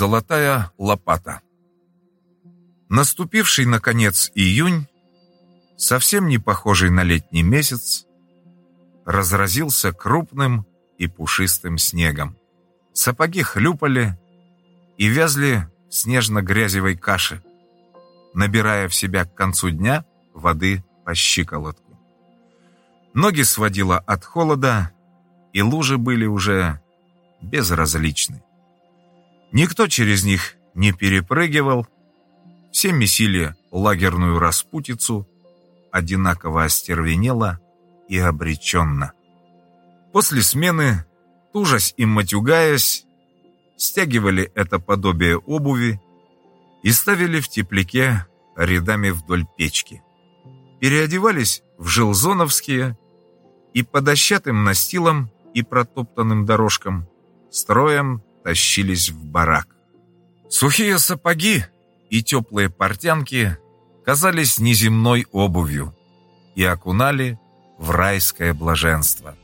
золотая лопата. Наступивший, наконец, июнь, совсем не похожий на летний месяц, разразился крупным и пушистым снегом. Сапоги хлюпали и вязли в снежно-грязевой каше, набирая в себя к концу дня воды по щиколотку. Ноги сводило от холода, и лужи были уже безразличны. Никто через них не перепрыгивал, все месили лагерную распутицу, одинаково остервенело и обреченно. После смены, тужась и матюгаясь, стягивали это подобие обуви и ставили в тепляке рядами вдоль печки. Переодевались в жилзоновские и по дощатым настилам и протоптанным дорожкам строем тащились в барак. Сухие сапоги и теплые портянки казались неземной обувью и окунали в райское блаженство.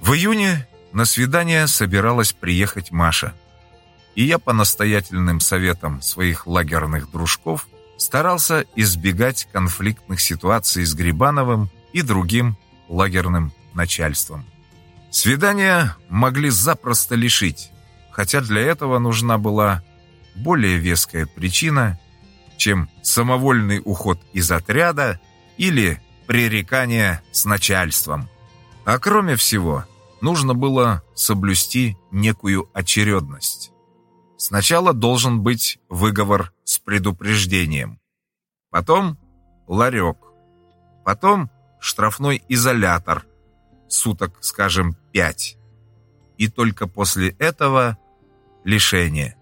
В июне на свидание собиралась приехать Маша, и я по настоятельным советам своих лагерных дружков старался избегать конфликтных ситуаций с Грибановым и другим лагерным начальством. Свидания могли запросто лишить, хотя для этого нужна была более веская причина, чем самовольный уход из отряда или пререкание с начальством. А кроме всего, нужно было соблюсти некую очередность. Сначала должен быть выговор с предупреждением, потом ларек, потом штрафной изолятор, суток, скажем, пять, и только после этого лишение.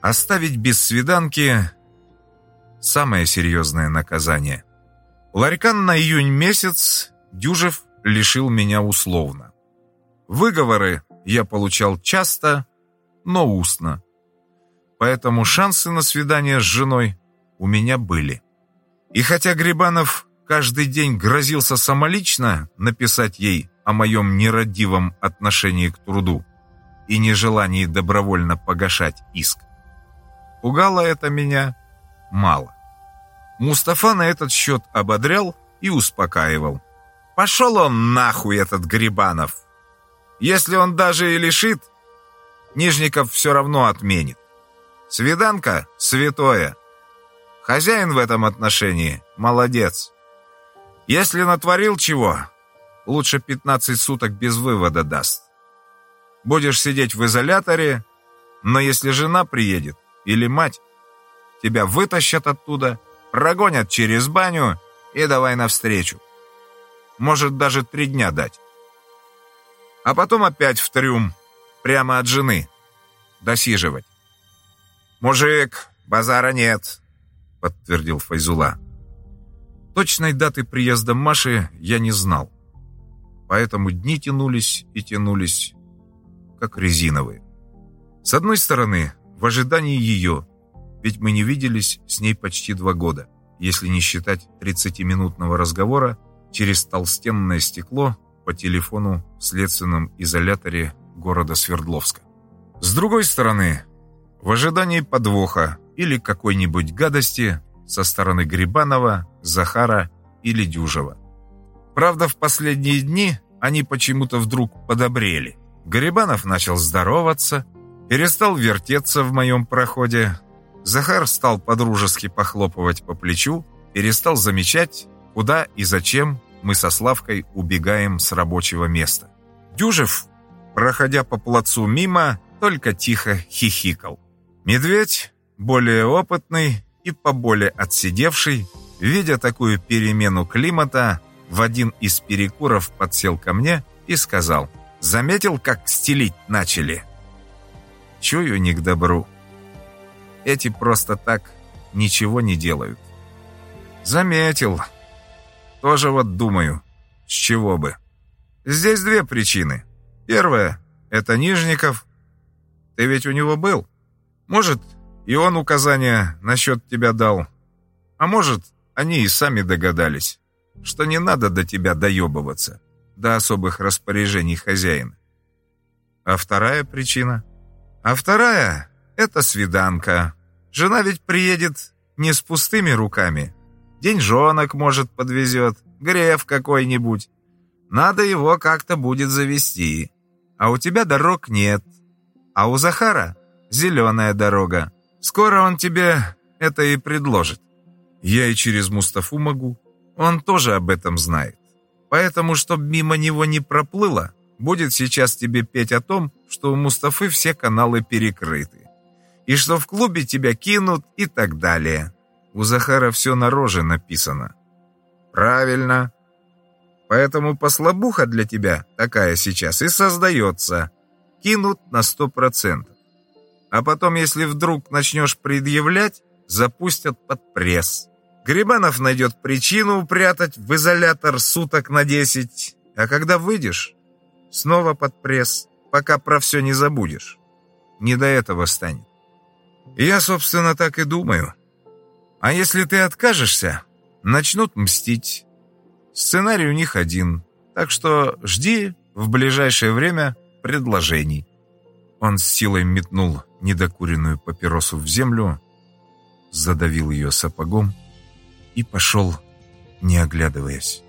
Оставить без свиданки – самое серьезное наказание. Ларькан на июнь месяц Дюжев лишил меня условно. Выговоры я получал часто, но устно. Поэтому шансы на свидание с женой у меня были. И хотя Грибанов каждый день грозился самолично написать ей о моем нерадивом отношении к труду и нежелании добровольно погашать иск, пугало это меня мало. Мустафа на этот счет ободрял и успокаивал. Пошел он нахуй, этот Грибанов. Если он даже и лишит, Нижников все равно отменит. Свиданка — святое. Хозяин в этом отношении — молодец. Если натворил чего, лучше 15 суток без вывода даст. Будешь сидеть в изоляторе, но если жена приедет или мать, тебя вытащат оттуда, прогонят через баню и давай навстречу. Может, даже три дня дать. А потом опять в трюм, прямо от жены, досиживать. «Мужик, базара нет», — подтвердил Файзула. Точной даты приезда Маши я не знал. Поэтому дни тянулись и тянулись, как резиновые. С одной стороны, в ожидании ее, ведь мы не виделись с ней почти два года, если не считать 30-минутного разговора через толстенное стекло по телефону в следственном изоляторе города Свердловска. С другой стороны, в ожидании подвоха или какой-нибудь гадости со стороны Грибанова, Захара или Дюжева. Правда, в последние дни они почему-то вдруг подобрели. Грибанов начал здороваться, перестал вертеться в моем проходе. Захар стал подружески похлопывать по плечу, перестал замечать, куда и зачем мы со Славкой убегаем с рабочего места. Дюжев, проходя по плацу мимо, только тихо хихикал. Медведь, более опытный, и поболее отсидевший, видя такую перемену климата, в один из перекуров подсел ко мне и сказал, «Заметил, как стелить начали?» Чую не к добру. Эти просто так ничего не делают. Заметил. Тоже вот думаю, с чего бы. Здесь две причины. Первая — это Нижников. Ты ведь у него был? Может, и он указания насчет тебя дал. А может, они и сами догадались, что не надо до тебя доебываться, до особых распоряжений хозяина. А вторая причина? А вторая — это свиданка. Жена ведь приедет не с пустыми руками. Деньжонок, может, подвезет, греф какой-нибудь. Надо его как-то будет завести. А у тебя дорог нет. А у Захара зеленая дорога. Скоро он тебе это и предложит. Я и через Мустафу могу. Он тоже об этом знает. Поэтому, чтоб мимо него не проплыло, будет сейчас тебе петь о том, что у Мустафы все каналы перекрыты. И что в клубе тебя кинут и так далее. У Захара все на роже написано. Правильно. Поэтому послабуха для тебя такая сейчас и создается. Кинут на сто процентов. А потом, если вдруг начнешь предъявлять, запустят под пресс. Грибанов найдет причину упрятать в изолятор суток на десять, а когда выйдешь, снова под пресс, пока про все не забудешь. Не до этого станет. Я, собственно, так и думаю. А если ты откажешься, начнут мстить. Сценарий у них один, так что жди в ближайшее время предложений». Он с силой метнул недокуренную папиросу в землю, задавил ее сапогом и пошел, не оглядываясь.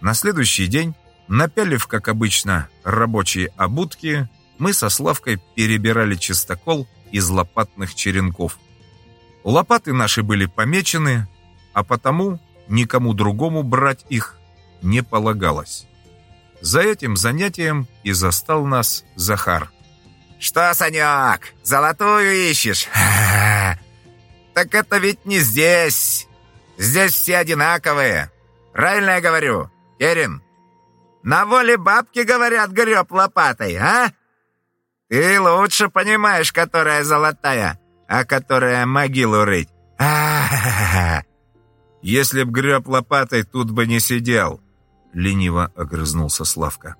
На следующий день, напялив, как обычно, рабочие обутки, мы со Славкой перебирали чистокол из лопатных черенков. Лопаты наши были помечены, а потому никому другому брать их не полагалось. За этим занятием и застал нас Захар. «Что, Санек, золотую ищешь?» «Так это ведь не здесь. Здесь все одинаковые. Правильно я говорю, Керин? На воле бабки, говорят, греб лопатой, а? Ты лучше понимаешь, которая золотая, а которая могилу рыть. А. Если б греб лопатой, тут бы не сидел», — лениво огрызнулся Славка.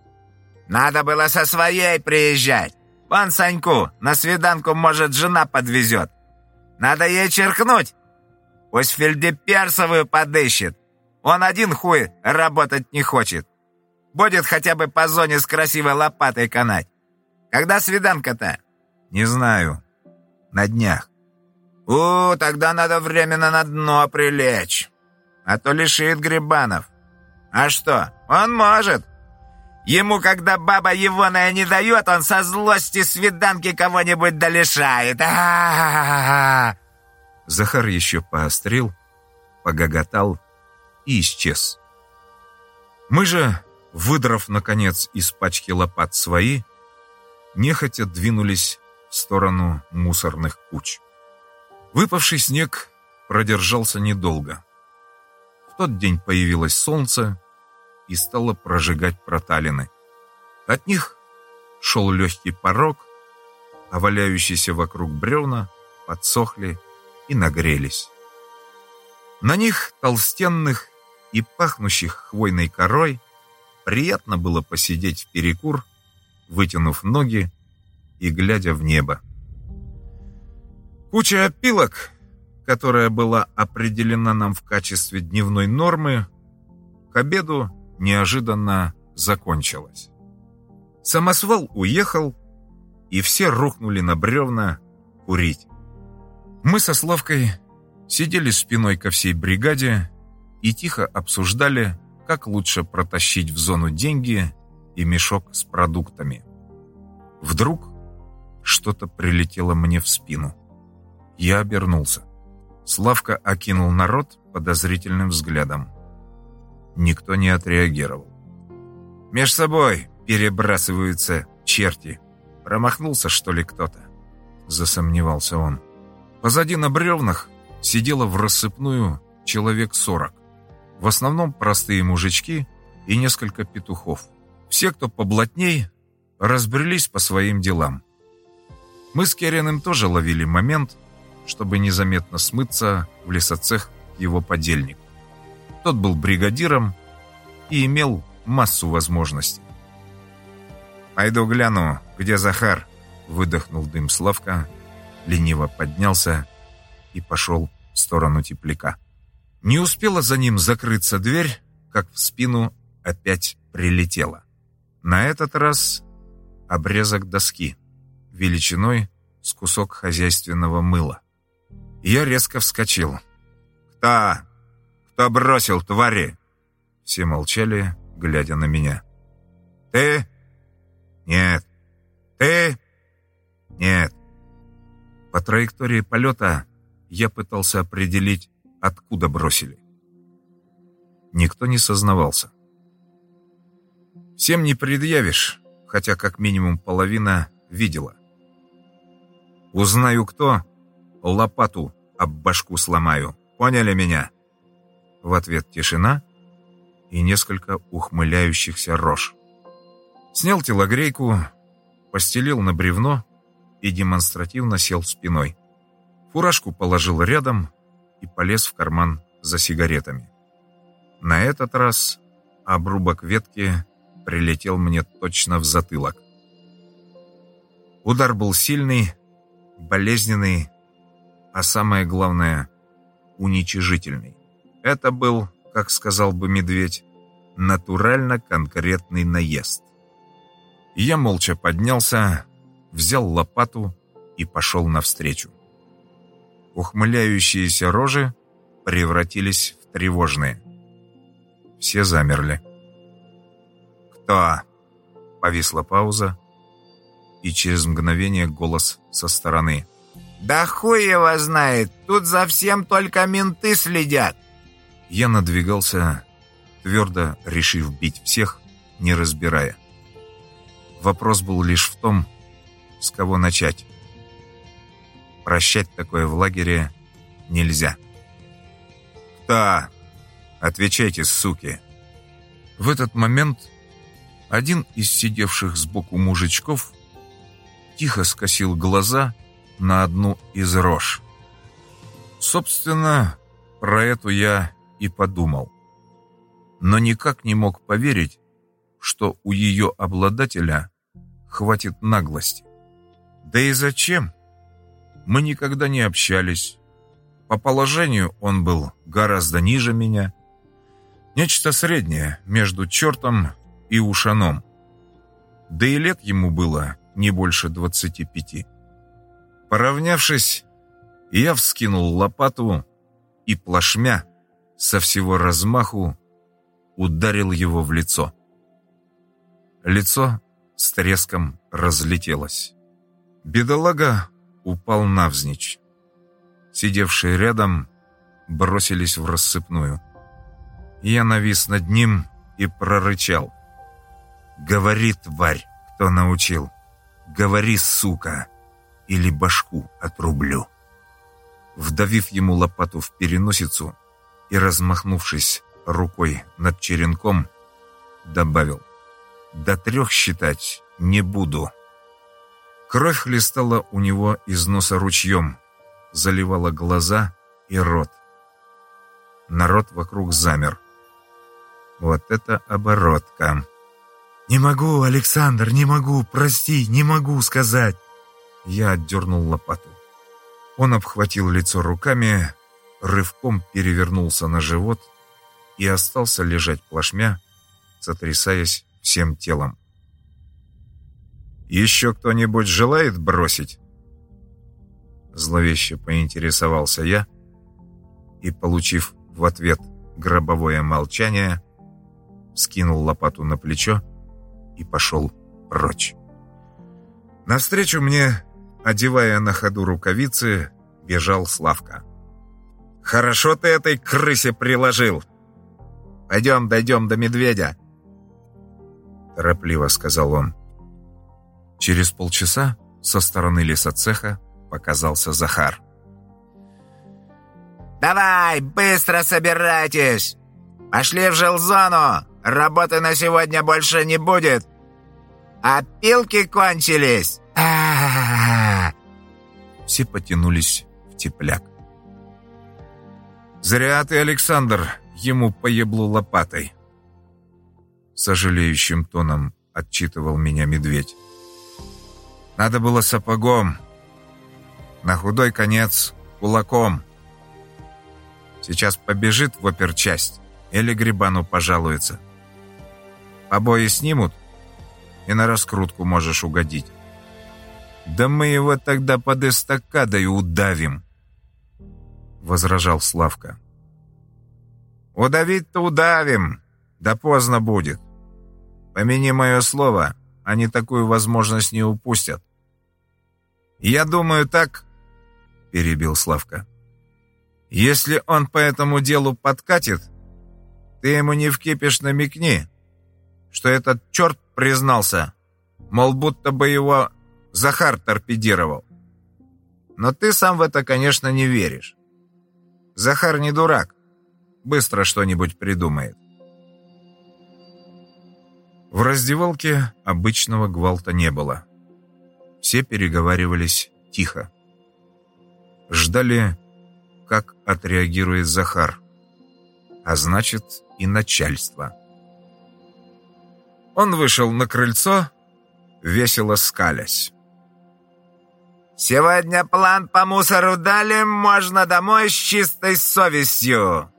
«Надо было со своей приезжать. Вон Саньку на свиданку, может, жена подвезет. Надо ей черкнуть. Пусть Фельдеперсовую подыщет. Он один хуй работать не хочет. Будет хотя бы по зоне с красивой лопатой канать. Когда свиданка-то?» «Не знаю. На днях». «У, тогда надо временно на дно прилечь а то лишит Грибанов. А что, он может. Ему, когда баба егоная не дает, он со злости свиданки кого-нибудь долишает. А -а -а Захар еще поострил, погоготал и исчез. Мы же, выдрав, наконец, из пачки лопат свои, нехотя двинулись в сторону мусорных куч. Выпавший снег продержался недолго тот день появилось солнце и стало прожигать проталины. От них шел легкий порог, а валяющиеся вокруг бревна подсохли и нагрелись. На них, толстенных и пахнущих хвойной корой, приятно было посидеть в перекур, вытянув ноги и глядя в небо. Куча опилок которая была определена нам в качестве дневной нормы, к обеду неожиданно закончилась. Самосвал уехал, и все рухнули на бревна курить. Мы со Славкой сидели спиной ко всей бригаде и тихо обсуждали, как лучше протащить в зону деньги и мешок с продуктами. Вдруг что-то прилетело мне в спину. Я обернулся. Славка окинул народ подозрительным взглядом. Никто не отреагировал. «Меж собой перебрасываются черти. Промахнулся, что ли, кто-то?» Засомневался он. Позади на бревнах сидело в рассыпную человек сорок. В основном простые мужички и несколько петухов. Все, кто поблатней, разбрелись по своим делам. Мы с Кереным тоже ловили момент, чтобы незаметно смыться в лесоцех его подельник. Тот был бригадиром и имел массу возможностей. «Пойду гляну, где Захар», — выдохнул дым Славка, лениво поднялся и пошел в сторону тепляка. Не успела за ним закрыться дверь, как в спину опять прилетела. На этот раз обрезок доски. величиной с кусок хозяйственного мыла. Я резко вскочил. «Кто? Кто бросил, твари?» Все молчали, глядя на меня. «Ты?» «Нет». «Ты?» «Нет». По траектории полета я пытался определить, откуда бросили. Никто не сознавался. Всем не предъявишь, хотя как минимум половина видела. Узнаю кто, лопату об башку сломаю. Поняли меня? В ответ тишина и несколько ухмыляющихся рож. Снял телогрейку, постелил на бревно и демонстративно сел спиной. Фуражку положил рядом и полез в карман за сигаретами. На этот раз обрубок ветки прилетел мне точно в затылок. Удар был сильный, болезненный, а самое главное — уничижительный. Это был, как сказал бы медведь, натурально конкретный наезд. Я молча поднялся, взял лопату и пошел навстречу. Ухмыляющиеся рожи превратились в тревожные. Все замерли. «Кто?» Повисла пауза, и через мгновение голос со стороны. «Да хуй его знает! Тут за всем только менты следят!» Я надвигался, твердо решив бить всех, не разбирая. Вопрос был лишь в том, с кого начать. Прощать такое в лагере нельзя. «Кто? Отвечайте, суки!» В этот момент один из сидевших сбоку мужичков тихо скосил глаза на одну из рож. Собственно, про эту я и подумал. Но никак не мог поверить, что у ее обладателя хватит наглости. Да и зачем? Мы никогда не общались. По положению он был гораздо ниже меня. Нечто среднее между чертом и ушаном. Да и лет ему было не больше двадцати пяти. Поравнявшись, я вскинул лопату и плашмя со всего размаху ударил его в лицо. Лицо с треском разлетелось. Бедолага упал навзничь. Сидевшие рядом бросились в рассыпную. Я навис над ним и прорычал. «Говори, тварь, кто научил!» «Говори, сука, или башку отрублю». Вдавив ему лопату в переносицу и размахнувшись рукой над черенком, добавил «До трех считать не буду». Кровь хлестала у него из носа ручьем, заливала глаза и рот. Народ вокруг замер. Вот это оборотка. «Не могу, Александр, не могу, прости, не могу сказать!» Я отдернул лопату. Он обхватил лицо руками, рывком перевернулся на живот и остался лежать плашмя, сотрясаясь всем телом. «Еще кто-нибудь желает бросить?» Зловеще поинтересовался я и, получив в ответ гробовое молчание, скинул лопату на плечо и пошел прочь. Навстречу мне, одевая на ходу рукавицы, бежал Славка. «Хорошо ты этой крысе приложил! Пойдем, дойдем до медведя!» Торопливо сказал он. Через полчаса со стороны лесоцеха показался Захар. «Давай, быстро собирайтесь! Пошли в жилзону! Работы на сегодня больше не будет. Опилки кончились. А -а -а Все потянулись в тепляк. «Зря ты, Александр, ему поеблу лопатой!» Сожалеющим тоном отчитывал меня медведь. «Надо было сапогом. На худой конец кулаком. Сейчас побежит в оперчасть или Грибану пожалуется. Обои снимут, и на раскрутку можешь угодить. Да мы его тогда под эстакадой удавим, возражал Славка. Удавить-то удавим, да поздно будет. Помяни мое слово, они такую возможность не упустят. Я думаю так, перебил Славка. Если он по этому делу подкатит, ты ему не вкипишь намекни, что этот черт признался, мол, будто бы его Захар торпедировал. Но ты сам в это, конечно, не веришь. Захар не дурак, быстро что-нибудь придумает. В раздевалке обычного гвалта не было. Все переговаривались тихо. Ждали, как отреагирует Захар, а значит и начальство. Он вышел на крыльцо, весело скалясь. «Сегодня план по мусору дали, можно домой с чистой совестью!»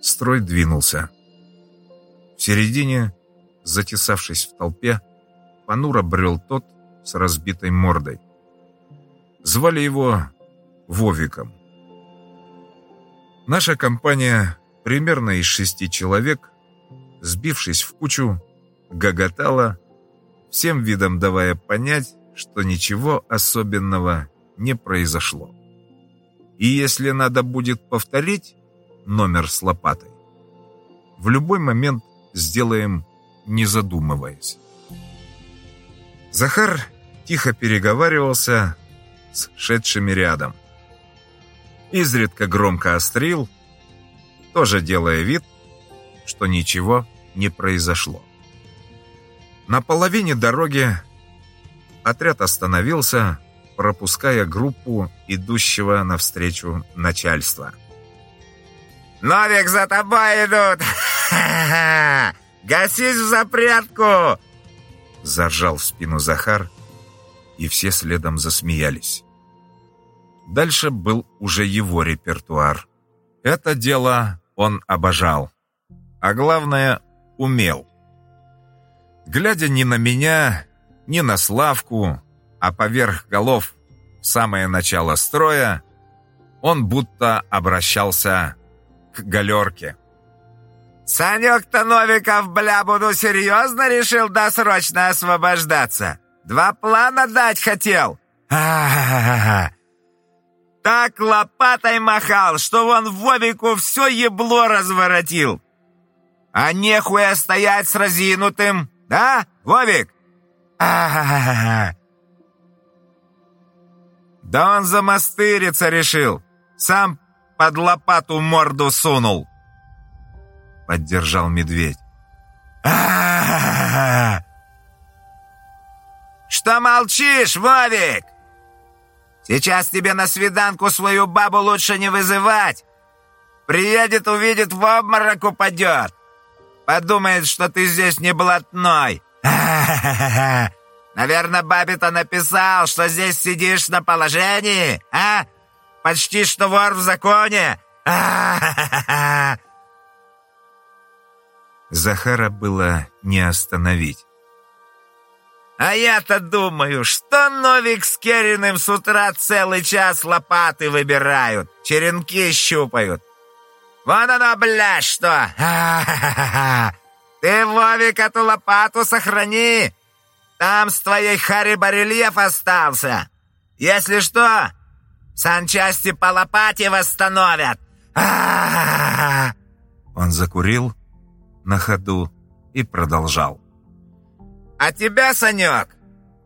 Строй двинулся. В середине, затесавшись в толпе, понуро брел тот с разбитой мордой. Звали его Вовиком. Наша компания, примерно из шести человек, сбившись в кучу, гоготала, всем видом давая понять, что ничего особенного не произошло. И если надо будет повторить номер с лопатой, в любой момент сделаем, не задумываясь. Захар тихо переговаривался с шедшими рядом. Изредка громко острил, тоже делая вид, что ничего не произошло. На половине дороги отряд остановился, пропуская группу идущего навстречу начальства. «Новик, за тобой идут! Гасись в запрятку!» Заржал в спину Захар, и все следом засмеялись. Дальше был уже его репертуар. Это дело он обожал, а главное, умел. Глядя не на меня, не на Славку, а поверх голов в самое начало строя, он будто обращался к галерке. «Санек-то Новиков, бля, буду серьезно решил досрочно освобождаться? Два плана дать хотел? А Так лопатой махал, что вон Вовику все ебло разворотил. А нехуя стоять с разинутым, да, Вовик? А Да он замастыриться решил. Сам под лопату морду сунул. Поддержал медведь. А Что молчишь, Вовик? Сейчас тебе на свиданку свою бабу лучше не вызывать. Приедет, увидит, в обморок упадет. Подумает, что ты здесь не блатной. Наверное, бабе-то написал, что здесь сидишь на положении, а? Почти что вор в законе. Захара было не остановить. А я-то думаю, что Новик с Кериным с утра целый час лопаты выбирают, черенки щупают. Вон оно, бля, что! Ты, Вовик, эту лопату сохрани! Там с твоей Хари барельеф остался. Если что, санчасти по лопате восстановят. Он закурил на ходу и продолжал. А тебя, Санек,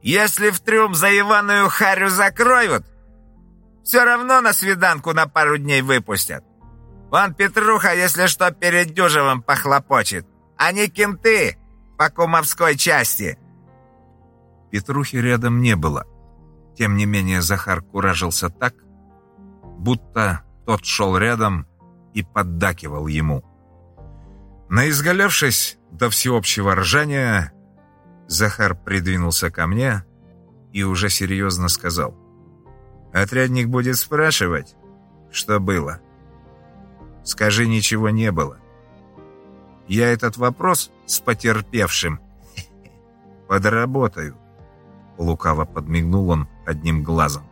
если в трюм за Иваную Харю закроют, все равно на свиданку на пару дней выпустят. Вон Петруха, если что, перед Дюжевым похлопочет, а не кенты по кумовской части. Петрухи рядом не было. Тем не менее Захар куражился так, будто тот шел рядом и поддакивал ему. Наизгалявшись до всеобщего ржания, Захар придвинулся ко мне и уже серьезно сказал. «Отрядник будет спрашивать, что было. Скажи, ничего не было. Я этот вопрос с потерпевшим подработаю. Лукаво подмигнул он одним глазом.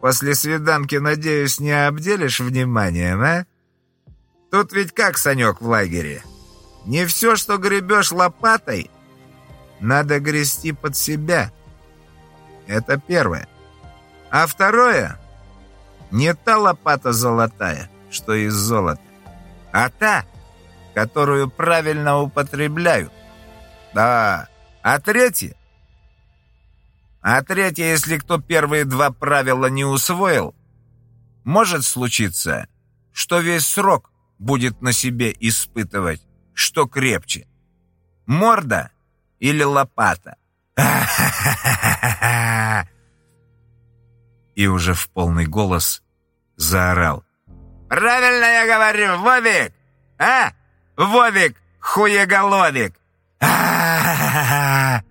«После свиданки, надеюсь, не обделишь вниманием, а? Тут ведь как, Санек, в лагере? Не все, что гребешь лопатой, надо грести под себя. Это первое. А второе, не та лопата золотая, что из золота, а та, которую правильно употребляют. Да, а третье? А третье, если кто первые два правила не усвоил, может случиться, что весь срок будет на себе испытывать, что крепче. Морда или лопата? И уже в полный голос заорал. «Правильно я говорю, Вовик! А? Вовик, хуеголовик! А-а-а-а!»